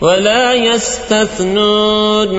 ولا يستثنون.